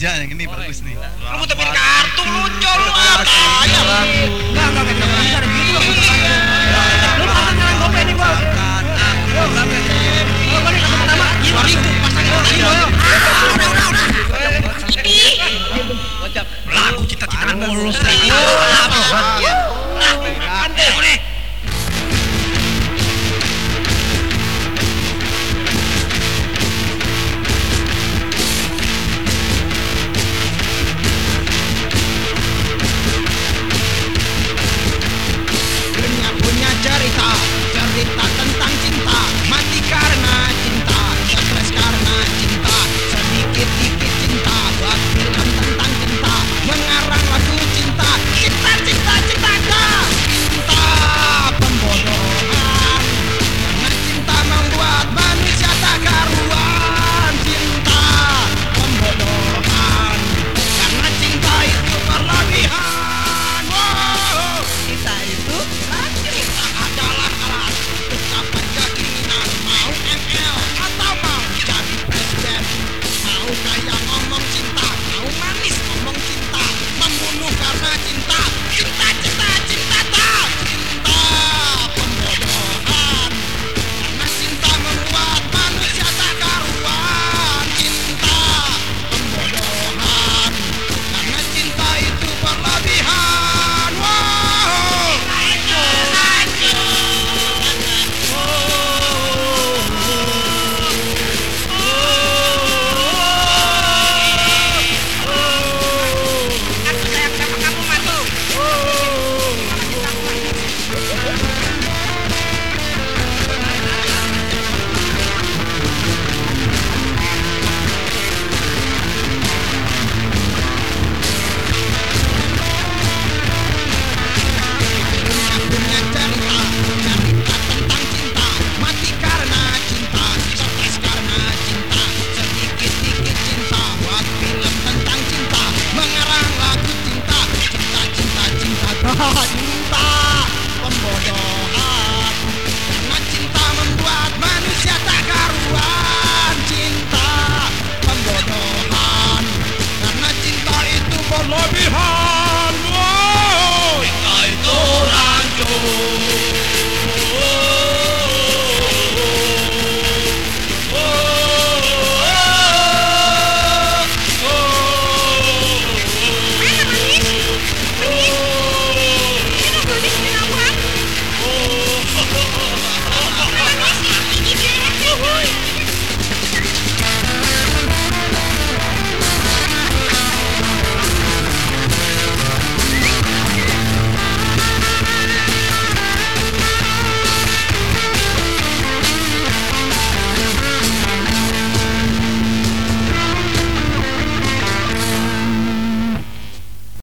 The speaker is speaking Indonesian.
aja yang ini bagus nih. Lu ngutupin kartu lu col lu apa aja. Enggak enggak enggak bisa gitu lu ngutupin kartu. Lu pasang nyalain gope ini gua. Lu balik kartu pertama gila ribu pasangin lagi gua. Udah udah udah. Ini. Lagu cita-cita mulus. Like I'm God.